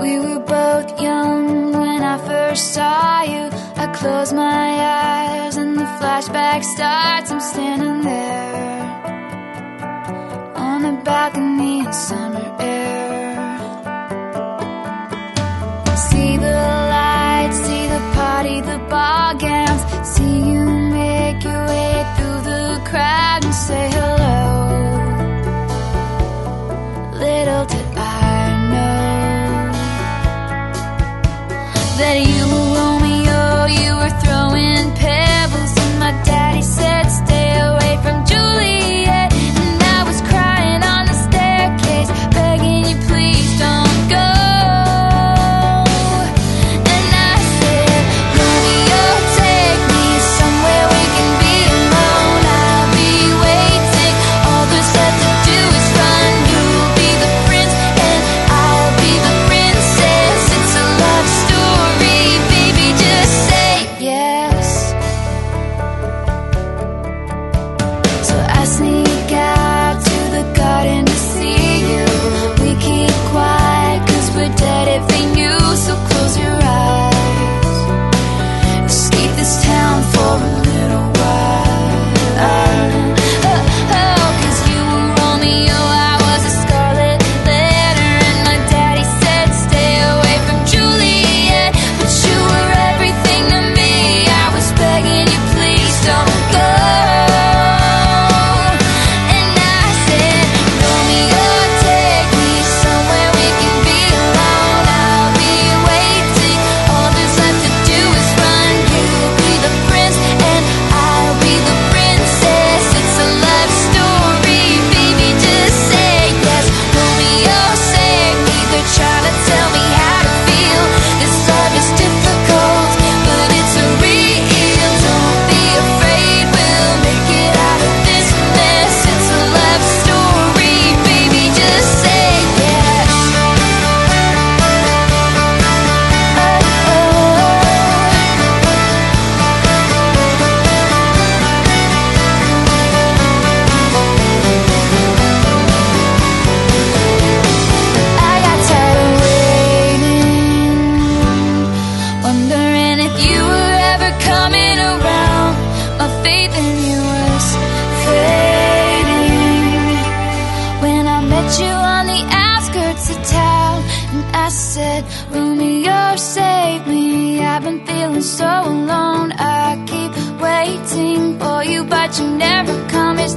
We were both young when I first saw you. I close my eyes and the flashback starts. I'm standing there on the balcony in summer air. met you on the outskirts of town. And I said, Romeo, save me. I've been feeling so alone. I keep waiting for you, but you never come. It's